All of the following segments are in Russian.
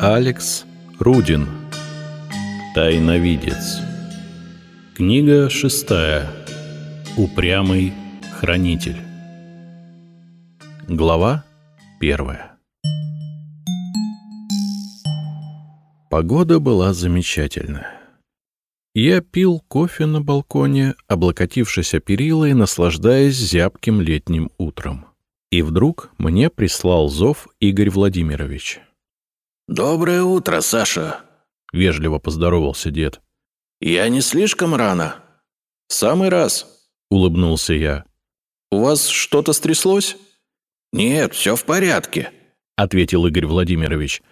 Алекс Рудин Тайновидец Книга шестая Упрямый хранитель Глава первая Погода была замечательная. Я пил кофе на балконе, облокотившись о перила и наслаждаясь зябким летним утром. И вдруг мне прислал зов Игорь Владимирович. «Доброе утро, Саша!» — вежливо поздоровался дед. «Я не слишком рано?» «В самый раз», — улыбнулся я. «У вас что-то стряслось?» «Нет, все в порядке», — ответил Игорь Владимирович.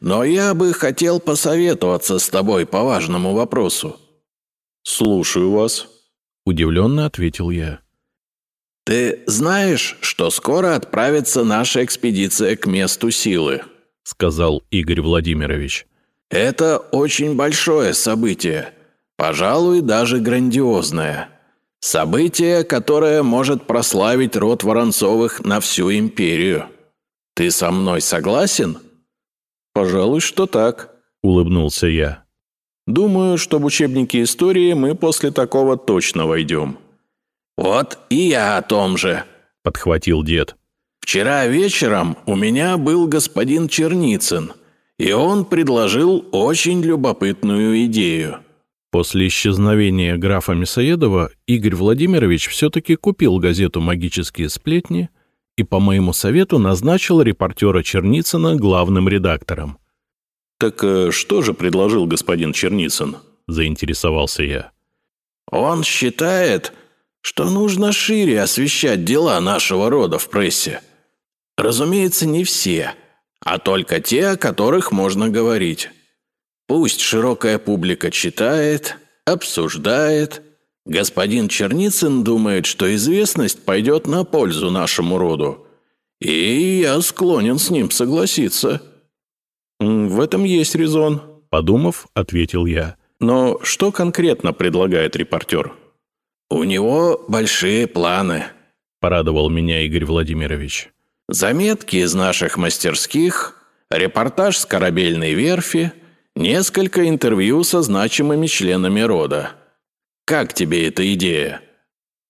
«Но я бы хотел посоветоваться с тобой по важному вопросу». «Слушаю вас», — удивленно ответил я. «Ты знаешь, что скоро отправится наша экспедиция к месту силы?» — сказал Игорь Владимирович. «Это очень большое событие, пожалуй, даже грандиозное. Событие, которое может прославить род Воронцовых на всю империю. Ты со мной согласен?» «Пожалуй, что так», — улыбнулся я. «Думаю, что в учебнике истории мы после такого точно войдем». «Вот и я о том же», — подхватил дед. «Вчера вечером у меня был господин Черницын, и он предложил очень любопытную идею». После исчезновения графа Мясоедова Игорь Владимирович все-таки купил газету «Магические сплетни» и по моему совету назначил репортера Черницына главным редактором. «Так э, что же предложил господин Черницын?» – заинтересовался я. «Он считает, что нужно шире освещать дела нашего рода в прессе. Разумеется, не все, а только те, о которых можно говорить. Пусть широкая публика читает, обсуждает. Господин Черницын думает, что известность пойдет на пользу нашему роду. И я склонен с ним согласиться». «В этом есть резон», — подумав, ответил я. «Но что конкретно предлагает репортер?» «У него большие планы», — порадовал меня Игорь Владимирович. «Заметки из наших мастерских, репортаж с корабельной верфи, несколько интервью со значимыми членами рода. Как тебе эта идея?»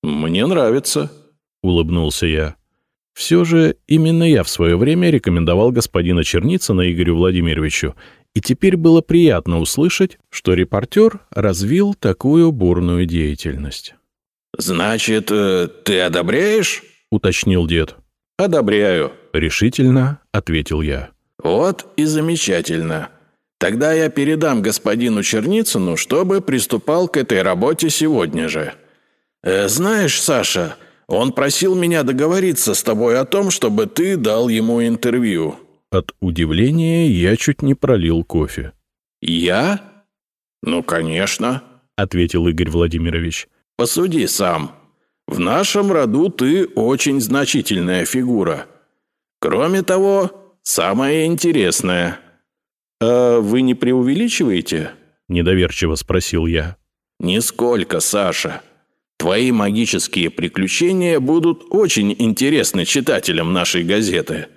«Мне нравится», — улыбнулся я. Все же именно я в свое время рекомендовал господина Черницына Игорю Владимировичу, и теперь было приятно услышать, что репортер развил такую бурную деятельность. «Значит, э, ты одобряешь?» — уточнил дед. «Одобряю», — решительно ответил я. «Вот и замечательно. Тогда я передам господину Черницыну, чтобы приступал к этой работе сегодня же. Э, знаешь, Саша, он просил меня договориться с тобой о том, чтобы ты дал ему интервью». От удивления я чуть не пролил кофе. «Я? Ну, конечно», — ответил Игорь Владимирович. Посуди сам. В нашем роду ты очень значительная фигура. Кроме того, самая интересная». «А вы не преувеличиваете?» – недоверчиво спросил я. «Нисколько, Саша. Твои магические приключения будут очень интересны читателям нашей газеты».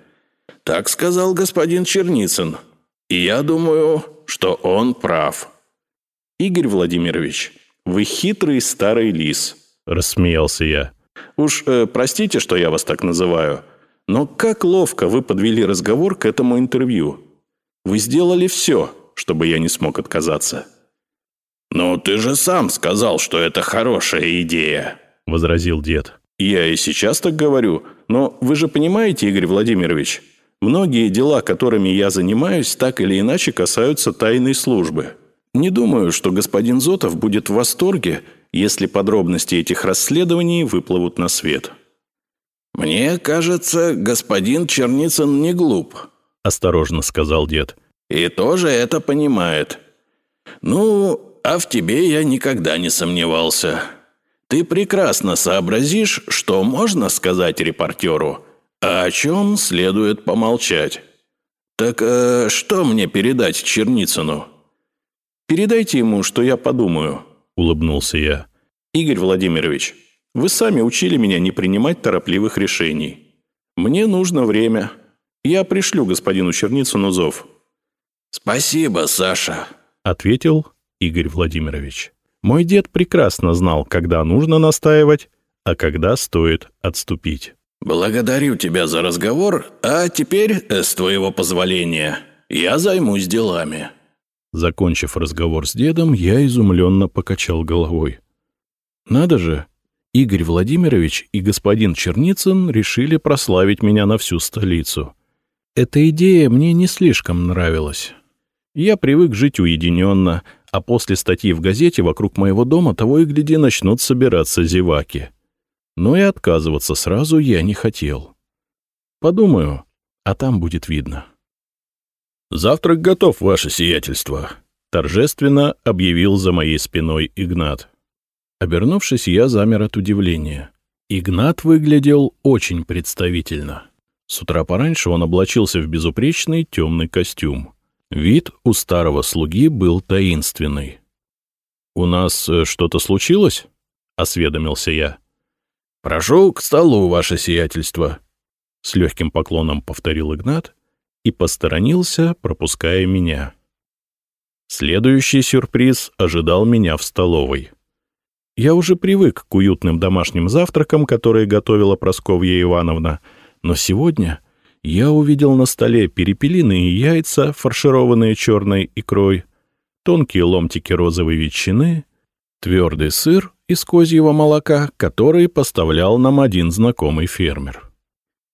Так сказал господин Черницын. И я думаю, что он прав. Игорь Владимирович, «Вы хитрый старый лис», — рассмеялся я. «Уж э, простите, что я вас так называю, но как ловко вы подвели разговор к этому интервью. Вы сделали все, чтобы я не смог отказаться». «Ну, ты же сам сказал, что это хорошая идея», — возразил дед. «Я и сейчас так говорю, но вы же понимаете, Игорь Владимирович, многие дела, которыми я занимаюсь, так или иначе касаются тайной службы». Не думаю, что господин Зотов будет в восторге, если подробности этих расследований выплывут на свет. «Мне кажется, господин Черницын не глуп», – осторожно сказал дед. «И тоже это понимает. Ну, а в тебе я никогда не сомневался. Ты прекрасно сообразишь, что можно сказать репортеру, а о чем следует помолчать. Так э, что мне передать Черницыну?» «Передайте ему, что я подумаю», — улыбнулся я. «Игорь Владимирович, вы сами учили меня не принимать торопливых решений. Мне нужно время. Я пришлю господину Черницыну зов. «Спасибо, Саша», — ответил Игорь Владимирович. Мой дед прекрасно знал, когда нужно настаивать, а когда стоит отступить. «Благодарю тебя за разговор, а теперь, э, с твоего позволения, я займусь делами». Закончив разговор с дедом, я изумленно покачал головой. «Надо же, Игорь Владимирович и господин Черницын решили прославить меня на всю столицу. Эта идея мне не слишком нравилась. Я привык жить уединенно, а после статьи в газете вокруг моего дома того и гляди начнут собираться зеваки. Но и отказываться сразу я не хотел. Подумаю, а там будет видно. «Завтрак готов, ваше сиятельство», — торжественно объявил за моей спиной Игнат. Обернувшись, я замер от удивления. Игнат выглядел очень представительно. С утра пораньше он облачился в безупречный темный костюм. Вид у старого слуги был таинственный. «У нас э, что-то случилось?» — осведомился я. «Прошу к столу, ваше сиятельство», — с легким поклоном повторил Игнат и посторонился, пропуская меня. Следующий сюрприз ожидал меня в столовой. Я уже привык к уютным домашним завтракам, которые готовила Просковья Ивановна, но сегодня я увидел на столе перепелиные яйца, фаршированные черной икрой, тонкие ломтики розовой ветчины, твердый сыр из козьего молока, который поставлял нам один знакомый фермер.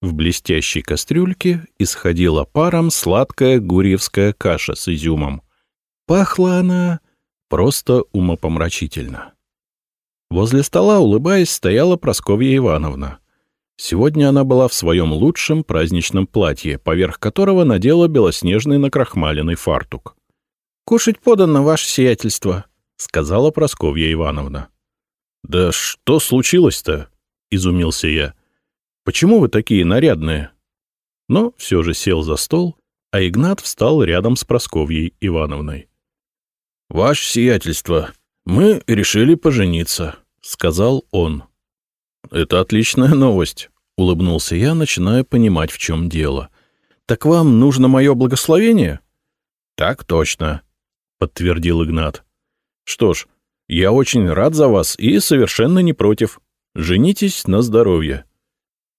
В блестящей кастрюльке исходила паром сладкая гурьевская каша с изюмом. Пахла она просто умопомрачительно. Возле стола, улыбаясь, стояла Просковья Ивановна. Сегодня она была в своем лучшем праздничном платье, поверх которого надела белоснежный накрахмаленный фартук. — Кушать подано, ваше сиятельство, — сказала Просковья Ивановна. — Да что случилось-то? — изумился я. — Почему вы такие нарядные? Но все же сел за стол, а Игнат встал рядом с Просковьей Ивановной. — Ваше сиятельство, мы решили пожениться, — сказал он. «Это отличная новость», — улыбнулся я, начиная понимать, в чем дело. «Так вам нужно мое благословение?» «Так точно», — подтвердил Игнат. «Что ж, я очень рад за вас и совершенно не против. Женитесь на здоровье».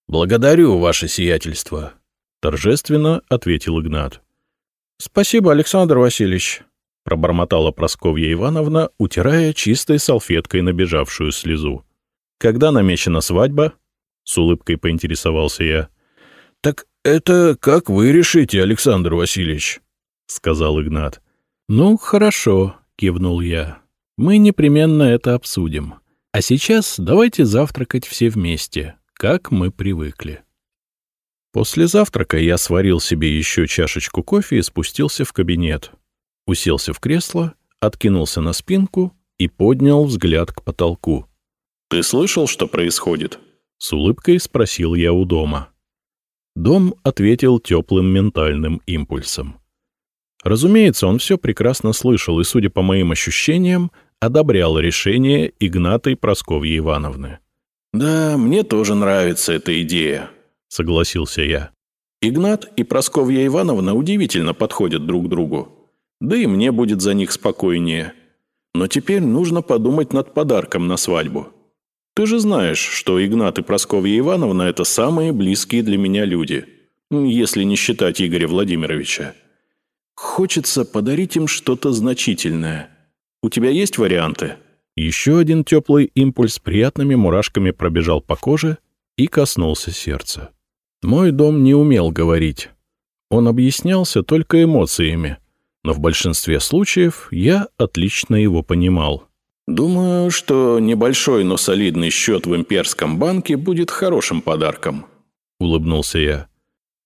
«Благодарю, ваше сиятельство», — торжественно ответил Игнат. «Спасибо, Александр Васильевич», — пробормотала Просковья Ивановна, утирая чистой салфеткой набежавшую слезу. «Когда намечена свадьба?» — с улыбкой поинтересовался я. «Так это как вы решите, Александр Васильевич», — сказал Игнат. «Ну, хорошо», — кивнул я. «Мы непременно это обсудим. А сейчас давайте завтракать все вместе, как мы привыкли». После завтрака я сварил себе еще чашечку кофе и спустился в кабинет уселся в кресло, откинулся на спинку и поднял взгляд к потолку. «Ты слышал, что происходит?» — с улыбкой спросил я у дома. Дом ответил теплым ментальным импульсом. Разумеется, он все прекрасно слышал и, судя по моим ощущениям, одобрял решение Игнатой Просковьи Ивановны. «Да, мне тоже нравится эта идея», — согласился я. «Игнат и Просковья Ивановна удивительно подходят друг другу. Да и мне будет за них спокойнее. Но теперь нужно подумать над подарком на свадьбу. Ты же знаешь, что Игнат и Прасковья Ивановна – это самые близкие для меня люди, если не считать Игоря Владимировича. Хочется подарить им что-то значительное. У тебя есть варианты?» Еще один теплый импульс приятными мурашками пробежал по коже и коснулся сердца. Мой дом не умел говорить. Он объяснялся только эмоциями, но в большинстве случаев я отлично его понимал. «Думаю, что небольшой, но солидный счет в имперском банке будет хорошим подарком», — улыбнулся я.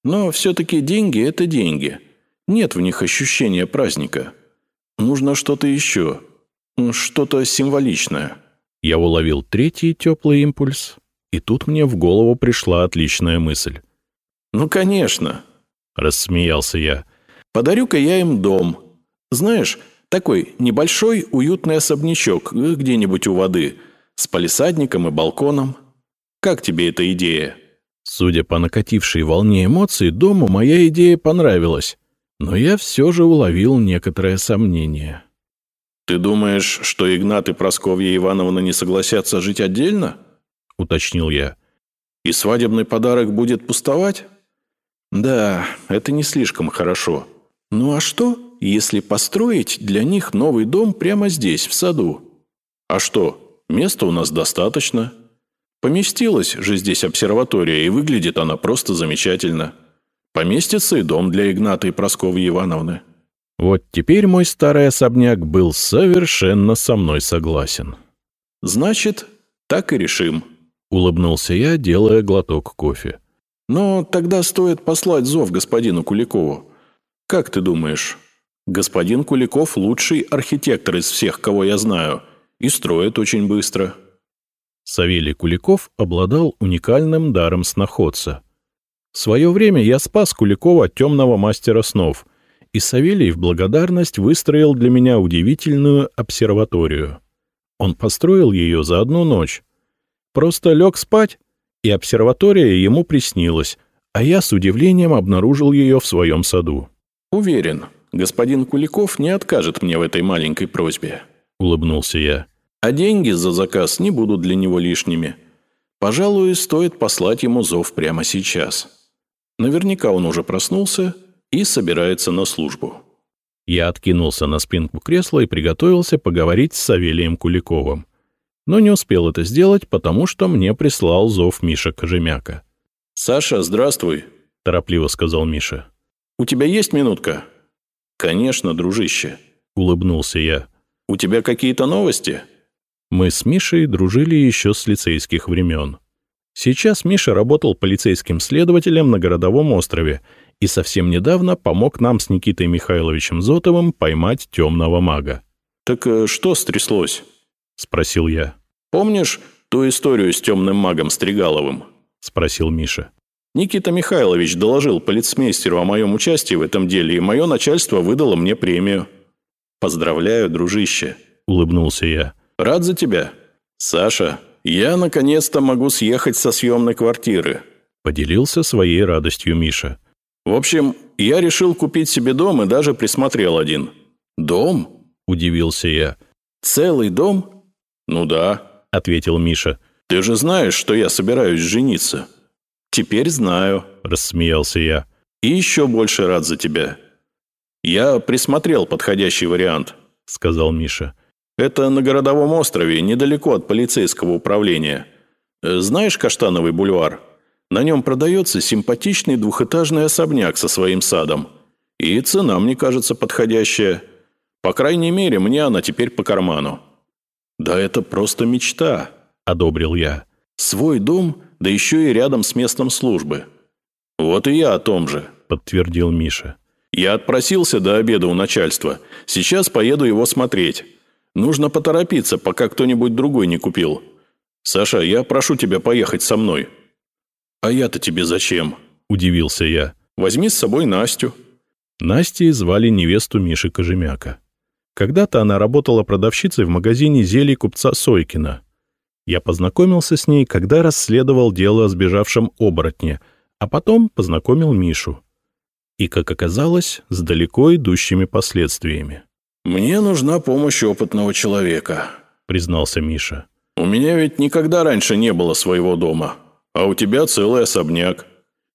«Но все-таки деньги — это деньги. Нет в них ощущения праздника. Нужно что-то еще, что-то символичное». Я уловил третий теплый импульс, и тут мне в голову пришла отличная мысль. «Ну, конечно», — рассмеялся я. Подарю-ка я им дом. Знаешь, такой небольшой уютный особнячок э, где-нибудь у воды, с палисадником и балконом. Как тебе эта идея?» Судя по накатившей волне эмоций, дому моя идея понравилась. Но я все же уловил некоторое сомнение. «Ты думаешь, что Игнат и Просковья Ивановна не согласятся жить отдельно?» — уточнил я. «И свадебный подарок будет пустовать?» «Да, это не слишком хорошо. Ну а что, если построить для них новый дом прямо здесь, в саду?» «А что, места у нас достаточно. Поместилась же здесь обсерватория, и выглядит она просто замечательно. Поместится и дом для Игната и Прасковьи Ивановны». Вот теперь мой старый особняк был совершенно со мной согласен. «Значит, так и решим», — улыбнулся я, делая глоток кофе. «Но тогда стоит послать зов господину Куликову. Как ты думаешь, господин Куликов — лучший архитектор из всех, кого я знаю, и строит очень быстро». Савелий Куликов обладал уникальным даром сноходца. В свое время я спас Куликова от темного мастера снов, и Савелий в благодарность выстроил для меня удивительную обсерваторию. Он построил ее за одну ночь. Просто лег спать, и обсерватория ему приснилась, а я с удивлением обнаружил ее в своем саду. «Уверен, господин Куликов не откажет мне в этой маленькой просьбе», — улыбнулся я. А деньги за заказ не будут для него лишними. Пожалуй, стоит послать ему зов прямо сейчас. Наверняка он уже проснулся и собирается на службу. Я откинулся на спинку кресла и приготовился поговорить с Савелием Куликовым. Но не успел это сделать, потому что мне прислал зов Миша Кожемяка. «Саша, здравствуй», — торопливо сказал Миша. «У тебя есть минутка?» «Конечно, дружище», — улыбнулся я. «У тебя какие-то новости?» Мы с Мишей дружили еще с лицейских времен. Сейчас Миша работал полицейским следователем на городовом острове и совсем недавно помог нам с Никитой Михайловичем Зотовым поймать темного мага. «Так э, что стряслось?» — спросил я. «Помнишь ту историю с темным магом Стригаловым?» — спросил Миша. «Никита Михайлович доложил полицмейстеру о моем участии в этом деле, и мое начальство выдало мне премию». «Поздравляю, дружище», — улыбнулся я. Рад за тебя. Саша, я наконец-то могу съехать со съемной квартиры. Поделился своей радостью Миша. В общем, я решил купить себе дом и даже присмотрел один. Дом? Удивился я. Целый дом? Ну да, ответил Миша. Ты же знаешь, что я собираюсь жениться. Теперь знаю, рассмеялся я. И еще больше рад за тебя. Я присмотрел подходящий вариант, сказал Миша. Это на городовом острове, недалеко от полицейского управления. Э, знаешь Каштановый бульвар? На нем продается симпатичный двухэтажный особняк со своим садом. И цена, мне кажется, подходящая. По крайней мере, мне она теперь по карману». «Да это просто мечта», — одобрил я. «Свой дом, да еще и рядом с местом службы». «Вот и я о том же», — подтвердил Миша. «Я отпросился до обеда у начальства. Сейчас поеду его смотреть. Нужно поторопиться, пока кто-нибудь другой не купил. Саша, я прошу тебя поехать со мной». «А я-то тебе зачем?» – удивился я. «Возьми с собой Настю». Настей звали невесту Миши Кожемяка. Когда-то она работала продавщицей в магазине зелий купца Сойкина. Я познакомился с ней, когда расследовал дело о сбежавшем оборотне, а потом познакомил Мишу. И, как оказалось, с далеко идущими последствиями. «Мне нужна помощь опытного человека», — признался Миша. «У меня ведь никогда раньше не было своего дома, а у тебя целый особняк.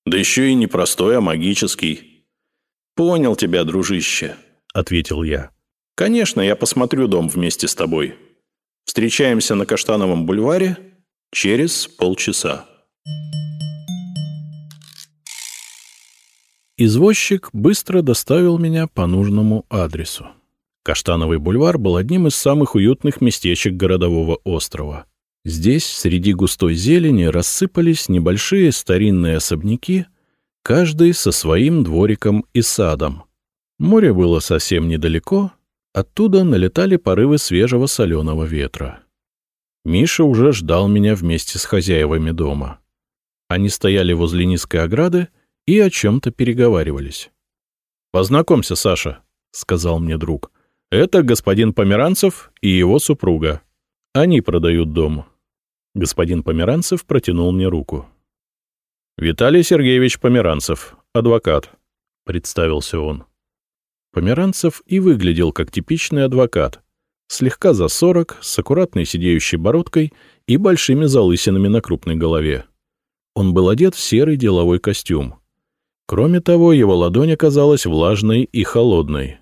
Да еще и не простой, а магический». «Понял тебя, дружище», — ответил я. «Конечно, я посмотрю дом вместе с тобой. Встречаемся на Каштановом бульваре через полчаса». Извозчик быстро доставил меня по нужному адресу. Каштановый бульвар был одним из самых уютных местечек городового острова. Здесь, среди густой зелени, рассыпались небольшие старинные особняки, каждый со своим двориком и садом. Море было совсем недалеко, оттуда налетали порывы свежего соленого ветра. Миша уже ждал меня вместе с хозяевами дома. Они стояли возле низкой ограды и о чем-то переговаривались. «Познакомься, Саша», — сказал мне друг. Это господин Померанцев и его супруга. Они продают дом. Господин Померанцев протянул мне руку. «Виталий Сергеевич Померанцев, адвокат», — представился он. Померанцев и выглядел как типичный адвокат, слегка за сорок, с аккуратной сидеющей бородкой и большими залысинами на крупной голове. Он был одет в серый деловой костюм. Кроме того, его ладонь оказалась влажной и холодной.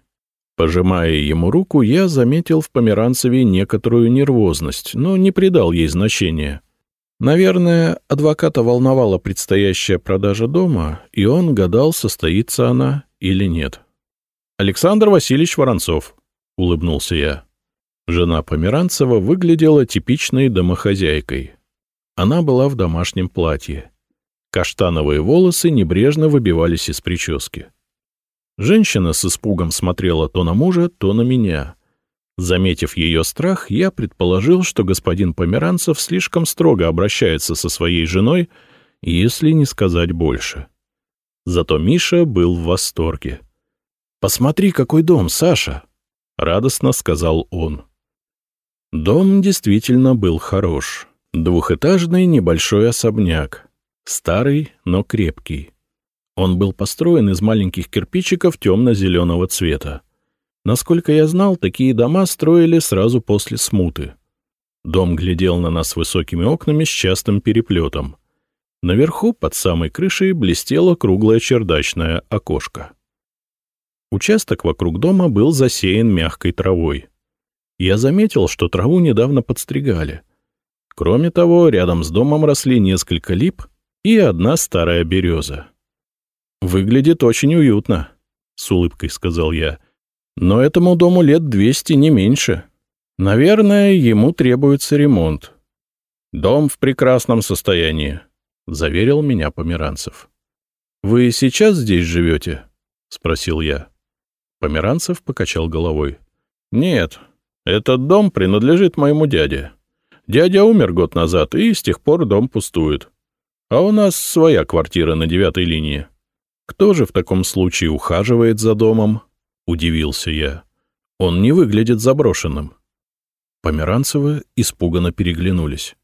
Пожимая ему руку, я заметил в Померанцеве некоторую нервозность, но не придал ей значения. Наверное, адвоката волновала предстоящая продажа дома, и он гадал, состоится она или нет. «Александр Васильевич Воронцов», — улыбнулся я. Жена Померанцева выглядела типичной домохозяйкой. Она была в домашнем платье. Каштановые волосы небрежно выбивались из прически. Женщина с испугом смотрела то на мужа, то на меня. Заметив ее страх, я предположил, что господин Померанцев слишком строго обращается со своей женой, если не сказать больше. Зато Миша был в восторге. «Посмотри, какой дом, Саша!» — радостно сказал он. Дом действительно был хорош. Двухэтажный небольшой особняк. Старый, но крепкий. Он был построен из маленьких кирпичиков темно-зеленого цвета. Насколько я знал, такие дома строили сразу после смуты. Дом глядел на нас высокими окнами с частым переплетом. Наверху, под самой крышей, блестело круглое чердачное окошко. Участок вокруг дома был засеян мягкой травой. Я заметил, что траву недавно подстригали. Кроме того, рядом с домом росли несколько лип и одна старая береза. «Выглядит очень уютно», — с улыбкой сказал я. «Но этому дому лет двести, не меньше. Наверное, ему требуется ремонт». «Дом в прекрасном состоянии», — заверил меня Померанцев. «Вы сейчас здесь живете?» — спросил я. Померанцев покачал головой. «Нет, этот дом принадлежит моему дяде. Дядя умер год назад, и с тех пор дом пустует. А у нас своя квартира на девятой линии. Кто же в таком случае ухаживает за домом?» — удивился я. «Он не выглядит заброшенным». Померанцевы испуганно переглянулись.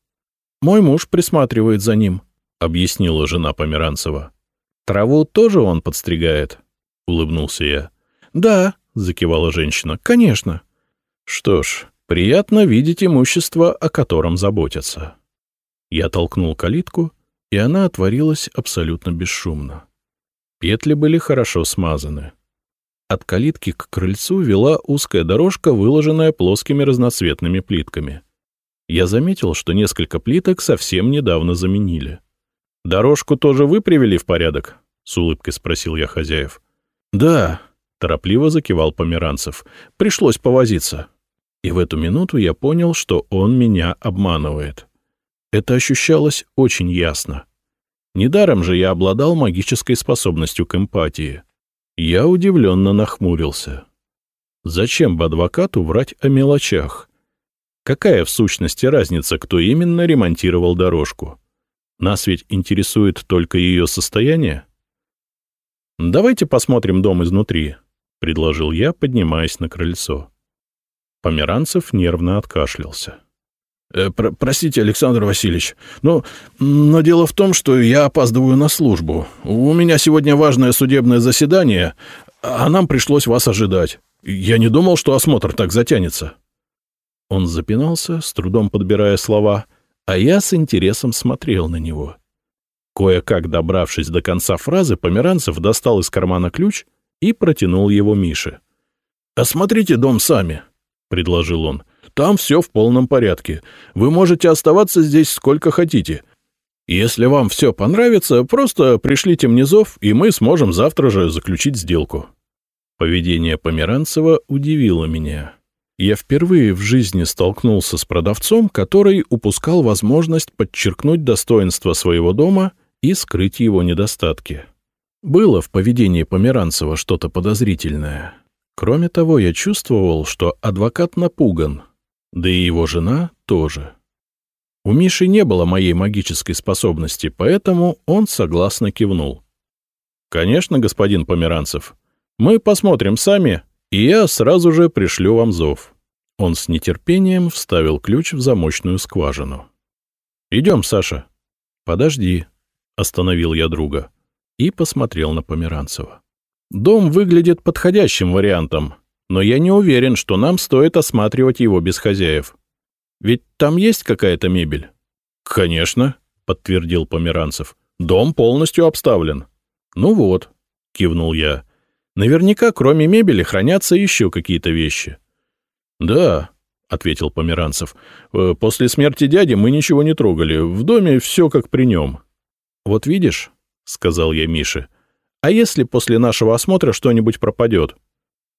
«Мой муж присматривает за ним», — объяснила жена Померанцева. «Траву тоже он подстригает», — улыбнулся я. «Да», — закивала женщина, — «конечно». «Что ж, приятно видеть имущество, о котором заботятся». Я толкнул калитку, и она отворилась абсолютно бесшумно. Петли были хорошо смазаны. От калитки к крыльцу вела узкая дорожка, выложенная плоскими разноцветными плитками. Я заметил, что несколько плиток совсем недавно заменили. «Дорожку тоже вы привели в порядок?» — с улыбкой спросил я хозяев. «Да», — торопливо закивал Померанцев. «Пришлось повозиться». И в эту минуту я понял, что он меня обманывает. Это ощущалось очень ясно. Недаром же я обладал магической способностью к эмпатии. Я удивленно нахмурился. Зачем бы адвокату врать о мелочах? Какая в сущности разница, кто именно ремонтировал дорожку? Нас ведь интересует только ее состояние? «Давайте посмотрим дом изнутри», — предложил я, поднимаясь на крыльцо. Померанцев нервно откашлялся. «Э, про «Простите, Александр Васильевич, но, но дело в том, что я опаздываю на службу. У меня сегодня важное судебное заседание, а нам пришлось вас ожидать. Я не думал, что осмотр так затянется». Он запинался, с трудом подбирая слова, а я с интересом смотрел на него. Кое-как добравшись до конца фразы, Померанцев достал из кармана ключ и протянул его Мише. «Осмотрите дом сами», — предложил он. «Там все в полном порядке. Вы можете оставаться здесь сколько хотите. Если вам все понравится, просто пришлите мне зов, и мы сможем завтра же заключить сделку». Поведение Померанцева удивило меня. Я впервые в жизни столкнулся с продавцом, который упускал возможность подчеркнуть достоинство своего дома и скрыть его недостатки. Было в поведении Померанцева что-то подозрительное. Кроме того, я чувствовал, что адвокат напуган, да и его жена тоже. У Миши не было моей магической способности, поэтому он согласно кивнул. «Конечно, господин Померанцев. Мы посмотрим сами, и я сразу же пришлю вам зов». Он с нетерпением вставил ключ в замочную скважину. «Идем, Саша». «Подожди», — остановил я друга и посмотрел на Померанцева. Дом выглядит подходящим вариантом, но я не уверен, что нам стоит осматривать его без хозяев. Ведь там есть какая-то мебель? — Конечно, — подтвердил Померанцев. — Дом полностью обставлен. — Ну вот, — кивнул я. — Наверняка, кроме мебели, хранятся еще какие-то вещи. — Да, — ответил Померанцев. «Э, — После смерти дяди мы ничего не трогали. В доме все как при нем. — Вот видишь, — сказал я Мише, — а если после нашего осмотра что-нибудь пропадет?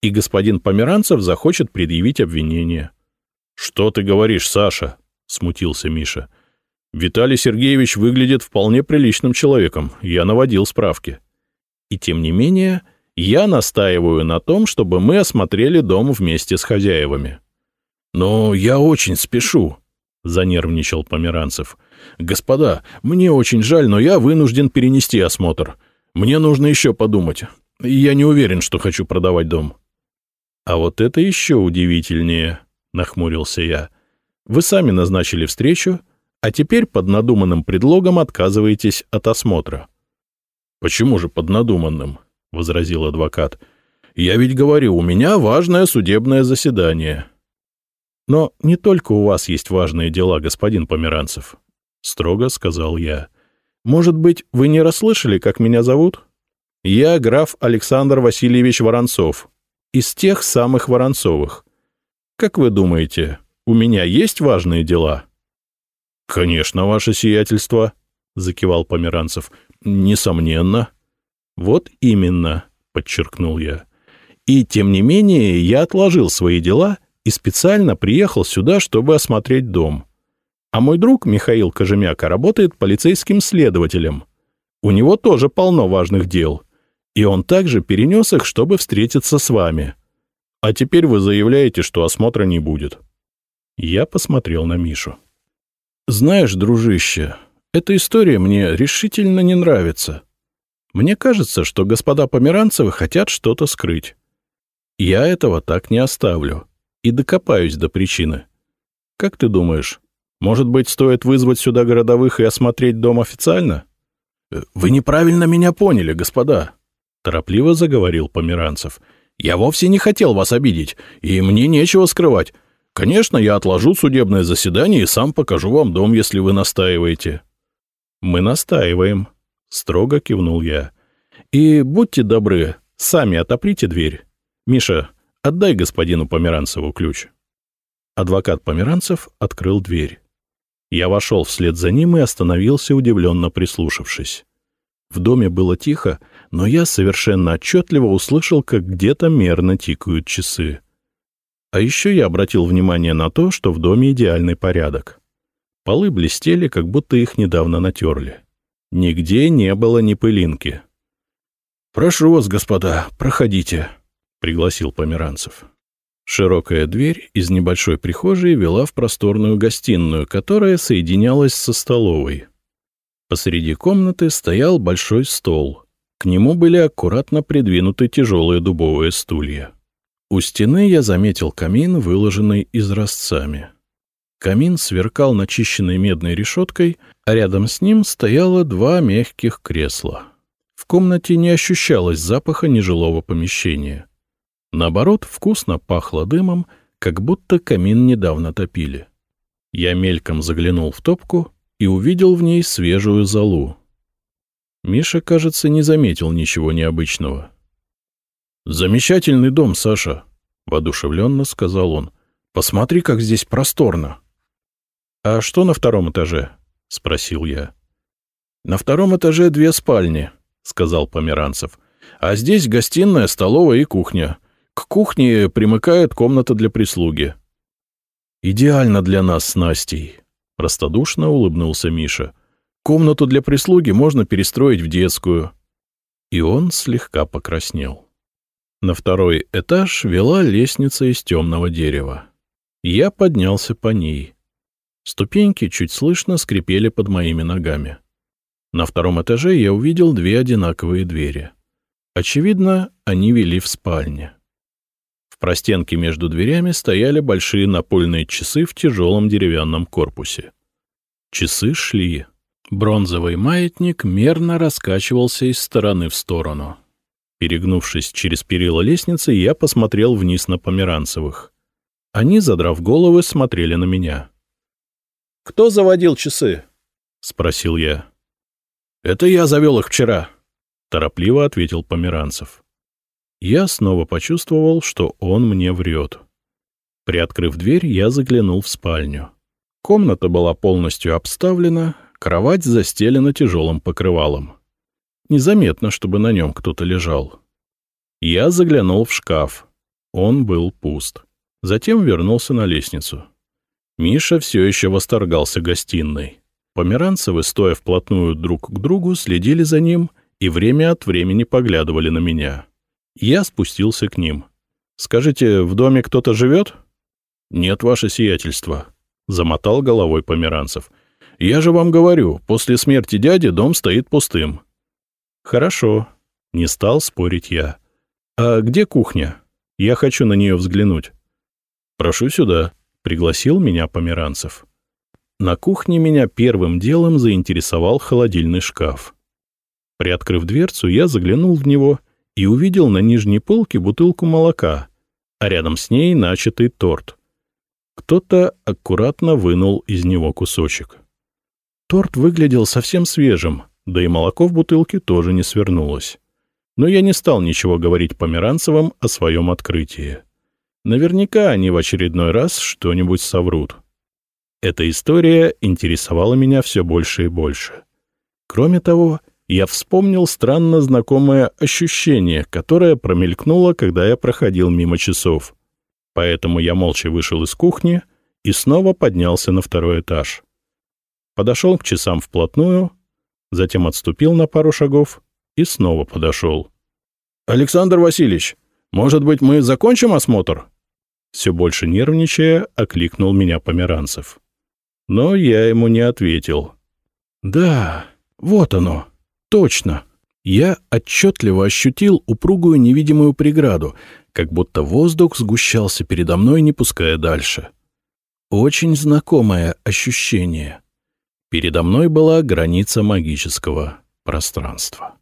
И господин Померанцев захочет предъявить обвинение. — Что ты говоришь, Саша? — смутился Миша. — Виталий Сергеевич выглядит вполне приличным человеком. Я наводил справки. И тем не менее, я настаиваю на том, чтобы мы осмотрели дом вместе с хозяевами. — «Но я очень спешу», — занервничал Померанцев. «Господа, мне очень жаль, но я вынужден перенести осмотр. Мне нужно еще подумать. Я не уверен, что хочу продавать дом». «А вот это еще удивительнее», — нахмурился я. «Вы сами назначили встречу, а теперь под надуманным предлогом отказываетесь от осмотра». «Почему же под надуманным?» — возразил адвокат. «Я ведь говорю, у меня важное судебное заседание». Но не только у вас есть важные дела, господин Померанцев, — строго сказал я. Может быть, вы не расслышали, как меня зовут? Я граф Александр Васильевич Воронцов, из тех самых Воронцовых. Как вы думаете, у меня есть важные дела? — Конечно, ваше сиятельство, — закивал Померанцев. — Несомненно. — Вот именно, — подчеркнул я. И, тем не менее, я отложил свои дела — и специально приехал сюда, чтобы осмотреть дом. А мой друг Михаил Кожемяка работает полицейским следователем. У него тоже полно важных дел. И он также перенес их, чтобы встретиться с вами. А теперь вы заявляете, что осмотра не будет. Я посмотрел на Мишу. «Знаешь, дружище, эта история мне решительно не нравится. Мне кажется, что господа Померанцевы хотят что-то скрыть. Я этого так не оставлю и докопаюсь до причины. Как ты думаешь, может быть, стоит вызвать сюда городовых и осмотреть дом официально? Вы неправильно меня поняли, господа, — торопливо заговорил Померанцев. — Я вовсе не хотел вас обидеть, и мне нечего скрывать. Конечно, я отложу судебное заседание и сам покажу вам дом, если вы настаиваете. — Мы настаиваем, — строго кивнул я. — И будьте добры, сами отоприте дверь. Миша, Отдай господину Померанцеву ключ». Адвокат Померанцев открыл дверь. Я вошел вслед за ним и остановился, удивленно прислушавшись. В доме было тихо, но я совершенно отчетливо услышал, как где-то мерно тикают часы. А еще я обратил внимание на то, что в доме идеальный порядок. Полы блестели, как будто их недавно натерли. Нигде не было ни пылинки. «Прошу вас, господа, проходите», — пригласил Померанцев. Широкая дверь из небольшой прихожей вела в просторную гостиную, которая соединялась со столовой. Посреди комнаты стоял большой стол. К нему были аккуратно придвинуты тяжелые дубовые стулья. У стены я заметил камин, выложенный изразцами. Камин сверкал начищенной медной решеткой, а рядом с ним стояло два мягких кресла. В комнате не ощущалось запаха нежилого помещения. Наоборот, вкусно пахло дымом, как будто камин недавно топили. Я мельком заглянул в топку и увидел в ней свежую золу. Миша, кажется, не заметил ничего необычного. «Замечательный дом, Саша», — воодушевленно сказал он. «Посмотри, как здесь просторно». «А что на втором этаже?» — спросил я. «На втором этаже две спальни», — сказал Померанцев. «А здесь гостиная, столовая и кухня. К кухне примыкает комната для прислуги. «Идеально для нас с Настей», — простодушно улыбнулся Миша. «Комнату для прислуги можно перестроить в детскую». И он слегка покраснел. На второй этаж вела лестница из темного дерева. Я поднялся по ней. Ступеньки чуть слышно скрипели под моими ногами. На втором этаже я увидел две одинаковые двери. Очевидно, они вели в спальне. В простенке между дверями стояли большие напольные часы в тяжелом деревянном корпусе. Часы шли. Бронзовый маятник мерно раскачивался из стороны в сторону. Перегнувшись через перила лестницы, я посмотрел вниз на Померанцевых. Они, задрав головы, смотрели на меня. «Кто заводил часы?» — спросил я. «Это я завел их вчера», — торопливо ответил Померанцев. Я снова почувствовал, что он мне врет. Приоткрыв дверь, я заглянул в спальню. Комната была полностью обставлена, кровать застелена тяжелым покрывалом. Незаметно, чтобы на нем кто-то лежал. Я заглянул в шкаф. Он был пуст. Затем вернулся на лестницу. Миша все еще восторгался гостиной. Померанцевы, стоя вплотную друг к другу, следили за ним и время от времени поглядывали на меня. Я спустился к ним. «Скажите, в доме кто-то живет?» «Нет, ваше сиятельство», — замотал головой Померанцев. «Я же вам говорю, после смерти дяди дом стоит пустым». «Хорошо», — не стал спорить я. «А где кухня? Я хочу на нее взглянуть». «Прошу сюда», — пригласил меня Померанцев. На кухне меня первым делом заинтересовал холодильный шкаф. Приоткрыв дверцу, я заглянул в него и увидел на нижней полке бутылку молока, а рядом с ней начатый торт. Кто-то аккуратно вынул из него кусочек. Торт выглядел совсем свежим, да и молоко в бутылке тоже не свернулось. Но я не стал ничего говорить Померанцевым о своем открытии. Наверняка они в очередной раз что-нибудь соврут. Эта история интересовала меня все больше и больше. Кроме того, я вспомнил странно знакомое ощущение, которое промелькнуло, когда я проходил мимо часов. Поэтому я молча вышел из кухни и снова поднялся на второй этаж. Подошел к часам вплотную, затем отступил на пару шагов и снова подошел. «Александр Васильевич, может быть, мы закончим осмотр?» Все больше нервничая, окликнул меня Померанцев. Но я ему не ответил. «Да, вот оно, точно!» Я отчетливо ощутил упругую невидимую преграду, как будто воздух сгущался передо мной, не пуская дальше. Очень знакомое ощущение — Передо мной была граница магического пространства.